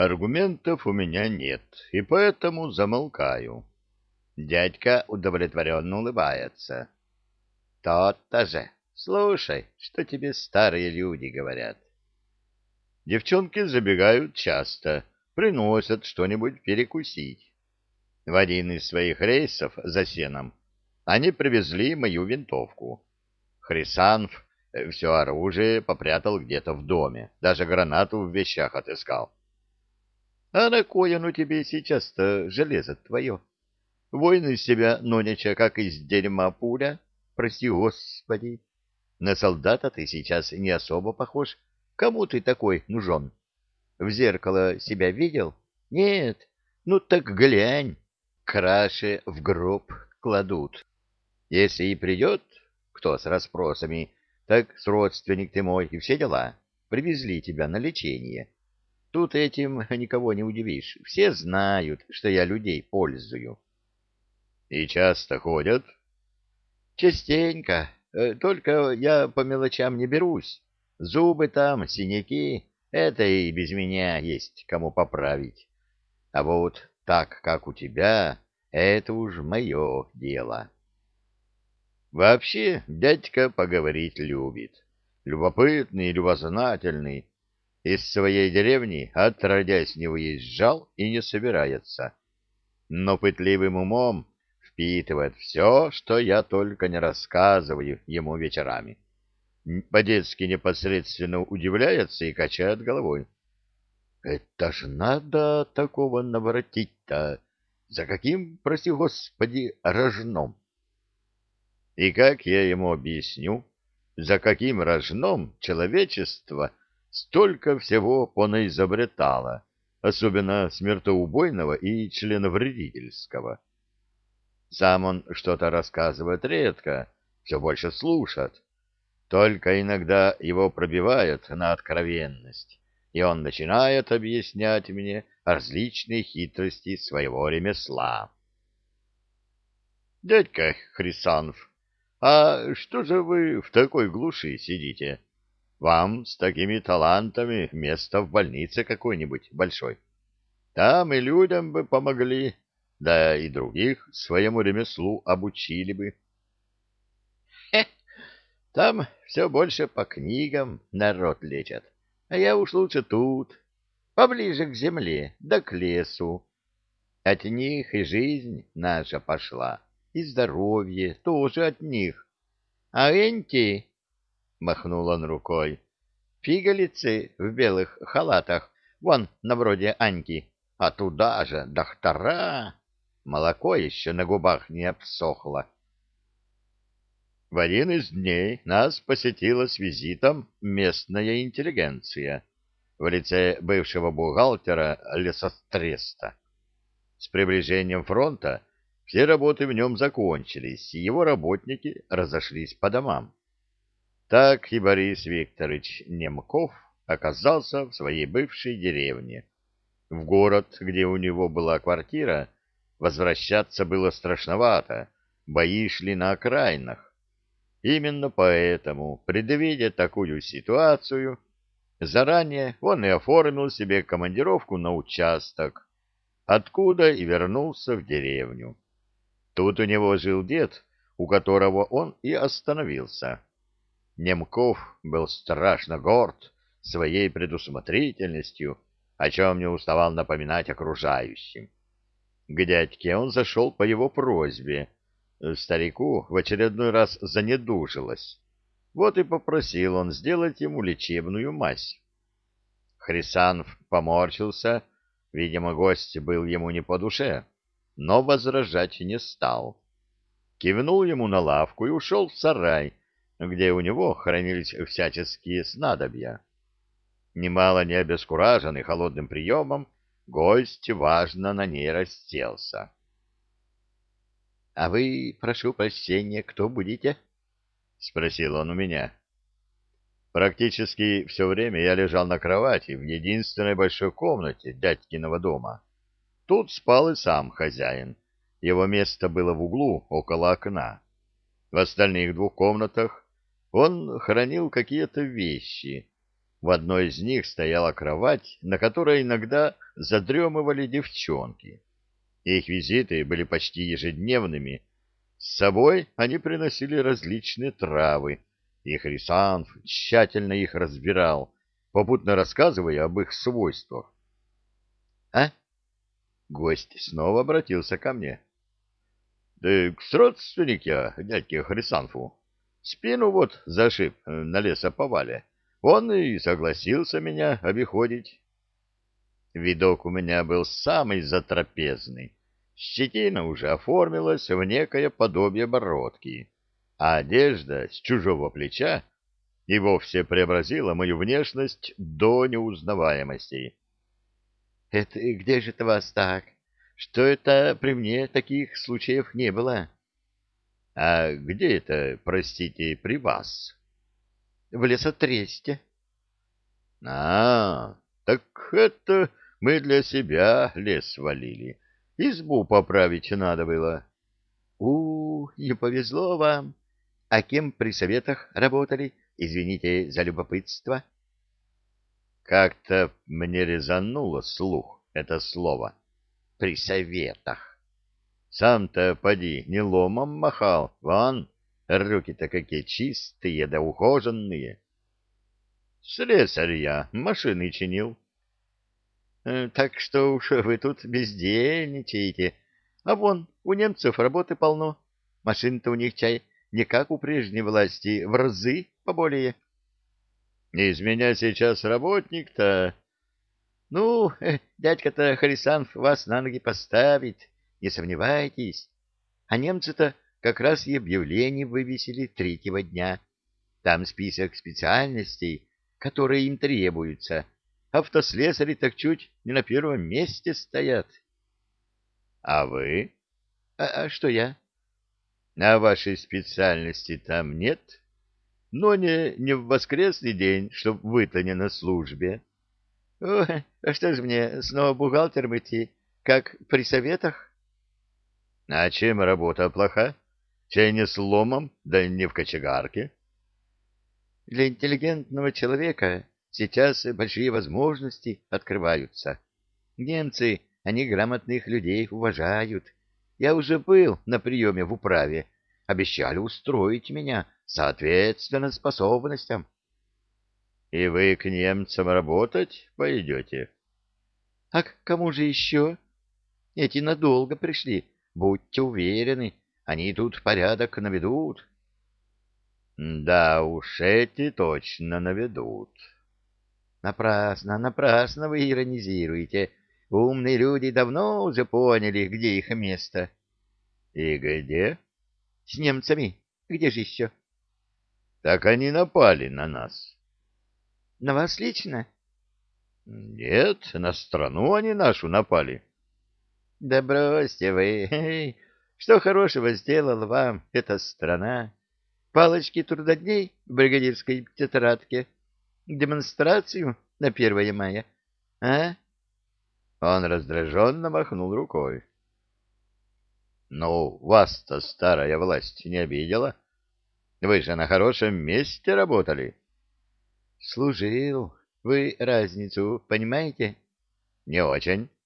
Аргументов у меня нет, и поэтому замолкаю. Дядька удовлетворенно улыбается. Тот-то же. Слушай, что тебе старые люди говорят. Девчонки забегают часто, приносят что-нибудь перекусить. В один из своих рейсов за сеном они привезли мою винтовку. Хрисанф э, все оружие попрятал где-то в доме, даже гранату в вещах отыскал. — А на кой оно тебе сейчас-то железо твое? Воин из себя ноняча, как из дерьма пуля. Прости, господи. На солдата ты сейчас не особо похож. Кому ты такой нужен? В зеркало себя видел? Нет. Ну так глянь. Краше в гроб кладут. Если и придет кто с расспросами, так с родственник ты мой и все дела. Привезли тебя на лечение. Тут этим никого не удивишь. Все знают, что я людей пользую. И часто ходят? Частенько. Э, только я по мелочам не берусь. Зубы там, синяки, это и без меня есть кому поправить. А вот так, как у тебя, это уж мое дело. Вообще, дядька поговорить любит. Любопытный любознательный. Из своей деревни, отродясь, не выезжал и не собирается. Но пытливым умом впитывает все, что я только не рассказываю ему вечерами по-детски непосредственно удивляется и качает головой. Это ж надо такого наворотить-то! За каким, прости господи, рожном? И как я ему объясню, за каким рожном человечество столько всего понаизобретало, особенно смертоубойного и членовредительского? Сам он что-то рассказывает редко, все больше слушает только иногда его пробивают на откровенность, и он начинает объяснять мне различные хитрости своего ремесла. «Дядька Хрисанов, а что же вы в такой глуши сидите? Вам с такими талантами место в больнице какой-нибудь большой. Там и людям бы помогли, да и других своему ремеслу обучили бы». Там все больше по книгам народ лечат, а я уж лучше тут, поближе к земле, да к лесу. От них и жизнь наша пошла, и здоровье тоже от них. А энти, — махнул он рукой, — фигалицы в белых халатах, вон на вроде Аньки, а туда же доктора. Молоко еще на губах не обсохло. В один из дней нас посетила с визитом местная интеллигенция в лице бывшего бухгалтера лесостреста. С приближением фронта все работы в нем закончились, и его работники разошлись по домам. Так и Борис Викторович Немков оказался в своей бывшей деревне. В город, где у него была квартира, возвращаться было страшновато, бои шли на окраинах Именно поэтому, предвидя такую ситуацию, заранее он и оформил себе командировку на участок, откуда и вернулся в деревню. Тут у него жил дед, у которого он и остановился. Немков был страшно горд своей предусмотрительностью, о чем не уставал напоминать окружающим. К дядьке он зашел по его просьбе, Старику в очередной раз занедужилось. Вот и попросил он сделать ему лечебную мазь. Хрисанов поморщился, видимо, гость был ему не по душе, но возражать не стал. Кивнул ему на лавку и ушел в сарай, где у него хранились всяческие снадобья. Немало не обескураженный холодным приемом, гость важно на ней расселся. — А вы, прошу прощения, кто будете? — спросил он у меня. Практически все время я лежал на кровати в единственной большой комнате дядькиного дома. Тут спал и сам хозяин. Его место было в углу, около окна. В остальных двух комнатах он хранил какие-то вещи. В одной из них стояла кровать, на которой иногда задремывали девчонки. Их визиты были почти ежедневными. С собой они приносили различные травы, и Хрисанф тщательно их разбирал, попутно рассказывая об их свойствах. — А? — гость снова обратился ко мне. — Да к родственник я, дядьке Хрисанфу. Спину вот зашиб на лесоповале. Он и согласился меня обиходить. Видок у меня был самый затрапезный. Щетина уже оформилась в некое подобие бородки, а одежда с чужого плеча и вовсе преобразила мою внешность до неузнаваемости. — Это где же это вас так? Что это при мне таких случаев не было? — А где это, простите, при вас? — В лесотресте. — А, так это мы для себя лес валили. Избу поправить надо было. — У, не повезло вам. А кем при советах работали? — Извините за любопытство. Как-то мне резануло слух это слово. При советах. Сам-то, поди, не ломом махал, вон, руки-то какие чистые да ухоженные. Слесарь я, машины чинил. Э, так что уж вы тут бездельничаете. А вон, у немцев работы полно. Машин-то у них чай не как у прежней власти, в разы поболее. Из меня сейчас работник-то... Ну, э, дядька-то Харисанф вас на ноги поставит, не сомневайтесь. А немцы-то как раз и объявление вывесили третьего дня. Там список специальностей, которые им требуются. Автослесари так чуть не на первом месте стоят. — А вы? А, а что я? А вашей специальности там нет? Но не, не в воскресный день, чтоб вы-то не на службе. Ой, а что же мне, снова бухгалтером идти, как при советах? А чем работа плоха? Чай не с ломом, да не в кочегарке. Для интеллигентного человека сейчас большие возможности открываются. Немцы, они грамотных людей уважают, я уже был на приеме в управе. Обещали устроить меня соответственно способностям. — И вы к немцам работать пойдете? — А к кому же еще? Эти надолго пришли. Будьте уверены, они тут порядок наведут. — Да уж, эти точно наведут. — Напрасно, напрасно вы иронизируете. Умные люди давно уже поняли, где их место. — И где? — С немцами. Где же еще? — Так они напали на нас. — На вас лично? — Нет, на страну они нашу напали. — Да бросьте вы. Что хорошего сделала вам эта страна? Палочки трудодней в бригадирской тетрадке? Демонстрацию на первое мая? А? — он раздраженно махнул рукой. — Ну, вас-то старая власть не обидела? Вы же на хорошем месте работали. — Служил. Вы разницу понимаете? — Не очень. —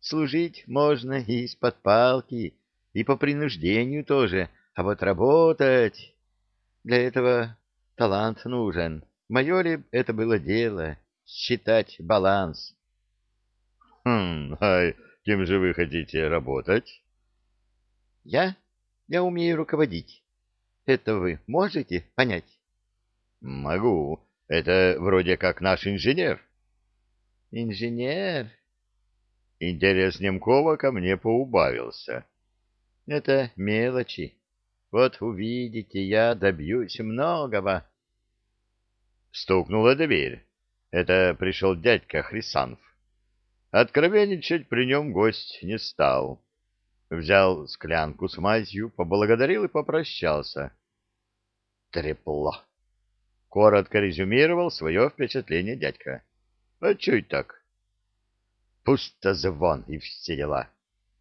Служить можно и из-под палки, и по принуждению тоже, а вот работать... Для этого талант нужен. Мое ли это было дело — считать баланс? — Хм, а кем же вы хотите работать? Я? Я умею руководить. Это вы можете понять? Могу. Это вроде как наш инженер. Инженер? Интерес Немкова ко мне поубавился. Это мелочи. Вот увидите, я добьюсь многого. Стукнула дверь. Это пришел дядька Хрисанф. Откровенничать при нем гость не стал. Взял склянку с мазью, поблагодарил и попрощался. Трепло. Коротко резюмировал свое впечатление дядька. А чуть так? Пусто звон и все дела.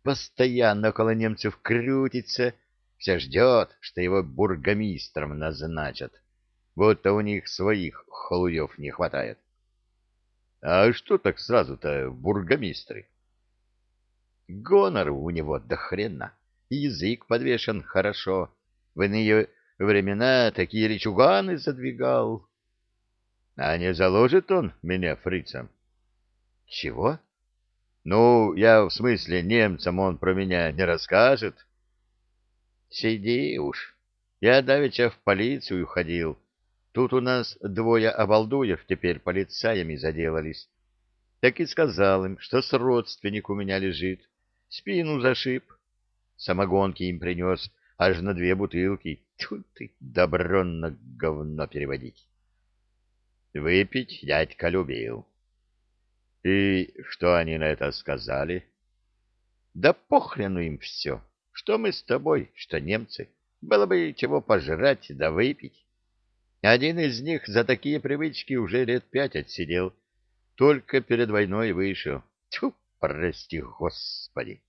Постоянно около немцев крутится, все ждет, что его бургомистром назначат. будто у них своих холуев не хватает. А что так сразу-то бургомистры? Гонор у него до хрена, язык подвешен хорошо. В иные времена такие речуганы задвигал. А не заложит он меня фрицем? Чего? Ну, я в смысле, немцам он про меня не расскажет. Сиди уж. Я давеча в полицию ходил. Тут у нас двое обалдуев теперь полицаями заделались. Так и сказал им, что с родственник у меня лежит. Спину зашиб. Самогонки им принес, аж на две бутылки. Тьфу ты, добро на говно переводить. Выпить дядька любил. И что они на это сказали? Да похрену им все. Что мы с тобой, что немцы. Было бы чего пожрать да выпить. Один из них за такие привычки уже лет пять отсидел. Только перед войной вышел. Тьфу, прости, господи.